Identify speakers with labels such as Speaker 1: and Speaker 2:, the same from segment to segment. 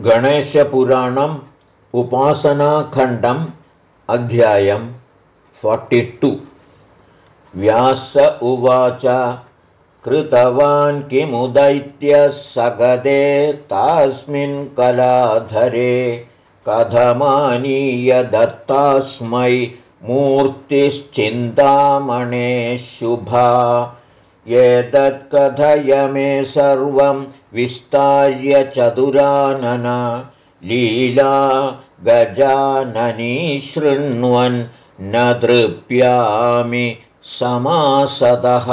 Speaker 1: गणेशपुराणम् उपासनाखण्डम् अध्यायम् टु। व्यास उवाच कृतवान् किमुदैत्यः सगदे तास्मिन् कलाधरे कथमानीय दत्तास्मै मूर्तिश्चिन्तामणे शुभा। एतत्कथय मे सर्वं विस्तार्य चतुरानन लीला गजाननी शृण्वन् न तृप्यामि समासदः।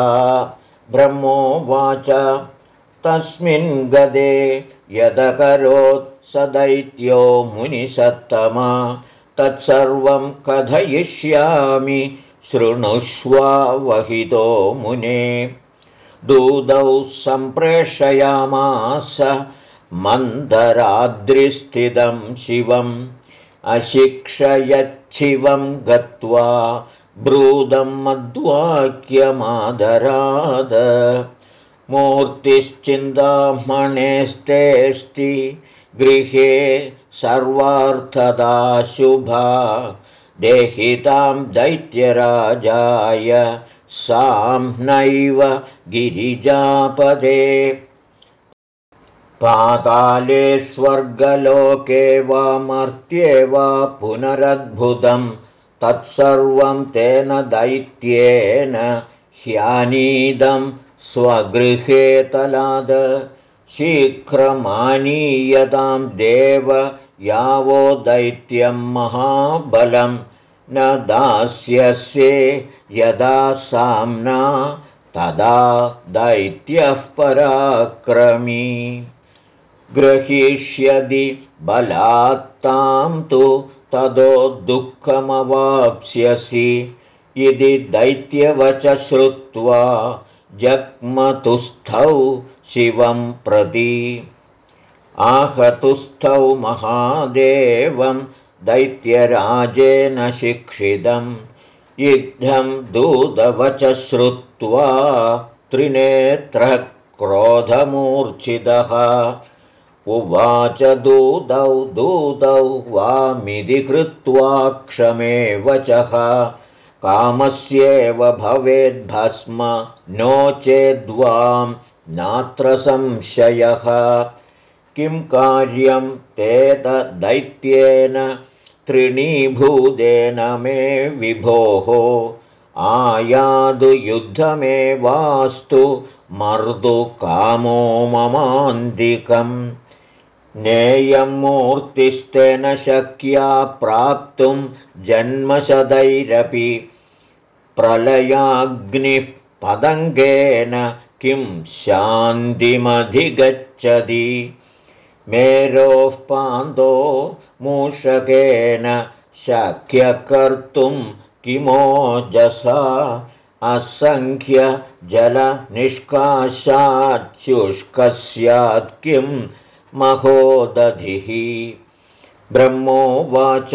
Speaker 1: ब्रह्मोवाच तस्मिन् गदे यदकरोत् स दैत्यो मुनिसत्तमा तत्सर्वं कथयिष्यामि शृणुष्वावहितो मुने दूदौ सम्प्रेषयामास मन्दराद्रिस्थितं शिवम् अशिक्षयच्छिवं गत्वा ब्रूदं मद्वाक्यमादराद। मूर्तिश्चिन्तामणेस्तेऽस्ति गृहे सर्वार्थदा शुभा देहितां दैत्यराजाय साम्नैव गिरिजापदे। पाताले स्वर्गलोके वा मर्त्ये वा पुनरद्भुतं तत्सर्वं तेन दैत्येन ह्यानीदं स्वगृहे तलाद। शीघ्रमानीयतां देव यावो दैत्यं महाबलं न दास्यस्ये यदा साम्ना तदा दैत्यः पराक्रमी। ग्रहीष्यदि बलात्तां तु तदो दुःखमवाप्स्यसि। इति दैत्यवच श्रुत्वा जग्मतुस्थौ शिवं प्रति। आहतुस्थौ महादेवं दैत्यराजेन शिक्षितं युद्धं श्रुत्वा त्रिनेत्रः क्रोधमूर्च्छितः उवाच दूतौ दूतौ वामिति कृत्वा क्षमे वचः। कामस्येव भवेद्भस्म नो चेद्वां नात्र संशयः। किं कार्यं तेतदैत्येन त्रिणीभूतेन मे विभोः। आयादु युद्धमेवास्तु मर्दुकामो ममान्तिकम्। नेयं मूर्तिस्तेन शक्या प्राप्तुं जन्मशदैरपि प्रलयाग्निः पदङ्गेन किं शान्तिमधिगच्छति मेरोः पान्दो मूषकेन शक्यकर्तुं किमोजसा असङ्ख्यजलनिष्काशाच्छुष्कस्यात् किम् महोदधिः? ब्रह्मोवाच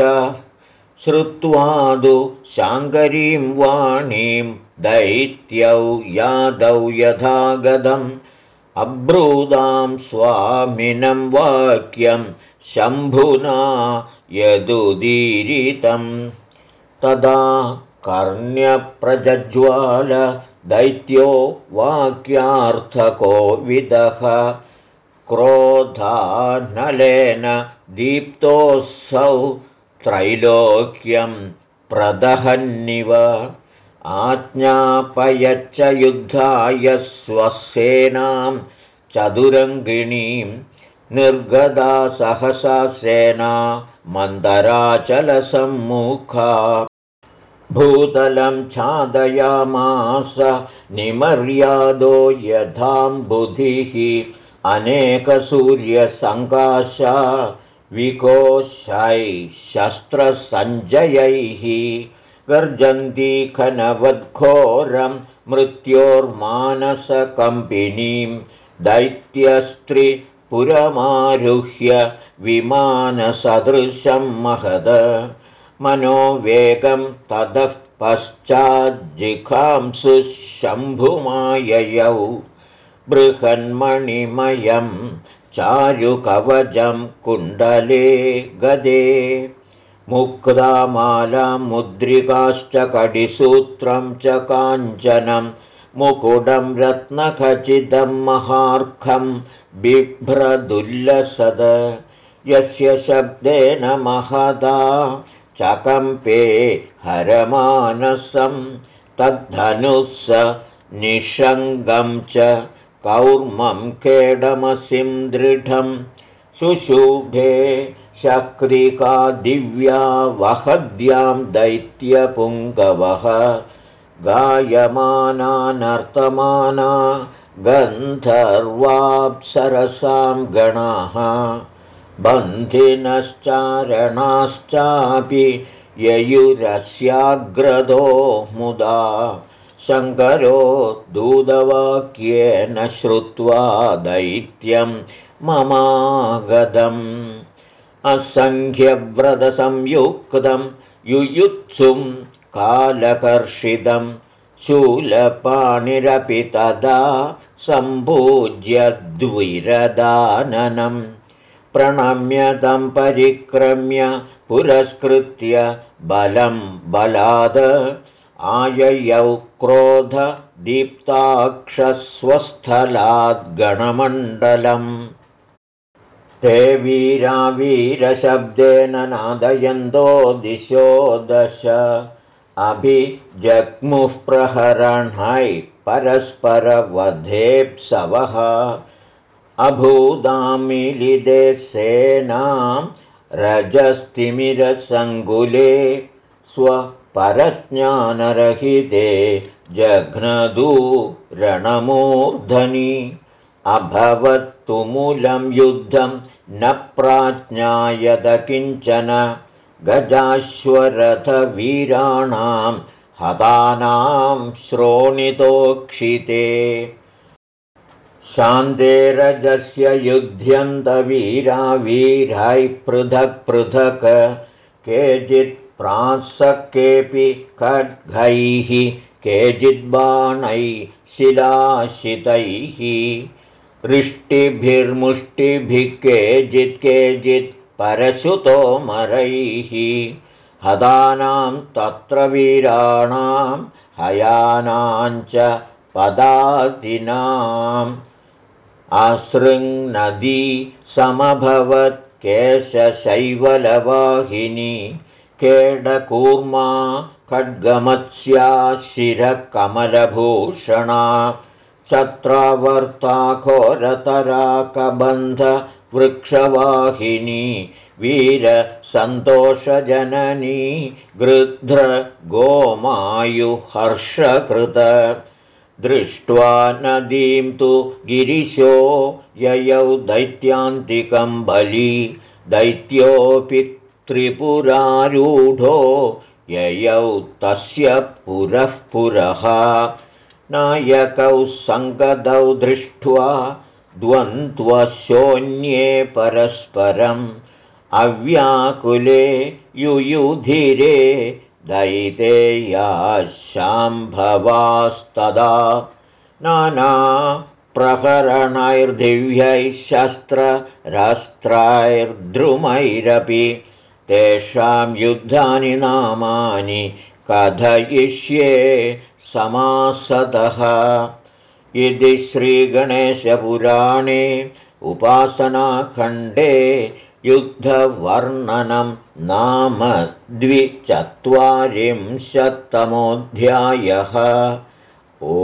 Speaker 1: श्रुत्वादु शाङ्करीं वाणीं दैत्यौ यादौ यथागतम् अब्रूदां स्वामिनं वाक्यं शम्भुना यदुदीरितं तदा कर्ण्यप्रज्ज्वाल दैत्यो वाक्यार्थको विदः क्रोधानलेन दीप्तोऽसौ त्रैलोक्यं प्रदहन्निव आज्ञापयच्च युद्धाय स्वसेनां चतुरङ्गिणीं निर्गदा सहसा सेना मन्दराचलसम्मुखा। भूतलं छादयामास निमर्यादो यथाम्बुधिः अनेकसूर्यसङ्काशा विकोशैः शस्त्रसञ्जयैः गर्जन्ती खनवद्घोरं मृत्योर्मानसकम्पिनीं दैत्यस्त्रिपुरमारुह्य विमानसदृशं महद। मनोवेगं ततः पश्चाज्जिघांसुशम्भुमाययौ बृहन्मणिमयं चारुकवचं कुण्डले गदे मुक्तामालां मुद्रिकाश्च कडिसूत्रं च काञ्चनं मुकुडं रत्नखचितं महार्खं बिभ्रदुल्लसद। यस्य शब्देन महदा चकम्पे हरमानसं तद्धनुः स निषङ्गं च कौर्मं केडमसिं दृढं। सुशुभे शक्रिका दिव्या वहद्यां दैत्यपुङ्गवः गायमाना गन्धर्वाप्सरसां गणाः। बन्धिनश्चारणाश्चापि ययुरस्याग्रदो मुदा शङ्करो दूतवाक्येन श्रुत्वा दैत्यं ममागतम् असङ्ख्यव्रतसंयुक्तं युयुत्सुं कालकर्षितं शूलपाणिरपि तदा सम्पूज्य द्विरदाननम् प्रणम्यतं परिक्रम्य पुरस्कृत्य बलं बलाद आययौ क्रोधदीप्ताक्षस्वस्थलाद्गणमण्डलम् ते वीरावीरशब्देन नादयन्तो दिशो दश अभिजग्मुः प्रहरणै परस्परवधेप्सवः। अभूदामिलिदे सेनां रजस्तिमिरसङ्कुले स्वपरज्ञानरहिते जघ्नदू रणमूर्धनि अभवत्तुमूलं युद्धं न प्राज्ञायत किञ्चन गजाश्वरथवीराणां हतानां श्रोणितोक्षिते। शान्तेरजस्य युध्यन्तवीरावीराय पृथक् पृथक् केचित् प्रासकेऽपि खड्गैः केचिद्बाणैः शिलाशितैः वृष्टिभिर्मुष्टिभिः केचित् केचित् परशुतोमरैः हदानां तत्र वीराणां हयानाञ्च समभवत् केशशैवलवाहिनी केडकूर्मा खड्गमत्स्या शिरकमलभूषणा चत्रावर्ताघोरतराकबन्धवृक्षवाहिनी वीरसन्तोषजननी गृध्रगोमायुहर्षकृत दृष्ट्वा नदीं तु गिरिशो ययौ दैत्यान्तिकं बली दैत्योऽपि त्रिपुरारूढो ययौ तस्य पुरः पुरः नायकौ सङ्गदौ दृष्ट्वा द्वन्द्वशोऽन्ये परस्परम् अव्याकुले युयुधिरे दैतेया शाम्भवास्तदा नानाप्रकरणैर्दिव्यैः शस्त्ररास्त्रैर्द्रुमैरपि तेषां युद्धानि नामानि कथयिष्ये समासतः इति श्रीगणेशपुराणे उपासनाखण्डे युद्धवर्णनं नाम द्विचत्वारिंशत्तमोऽध्यायः। ओ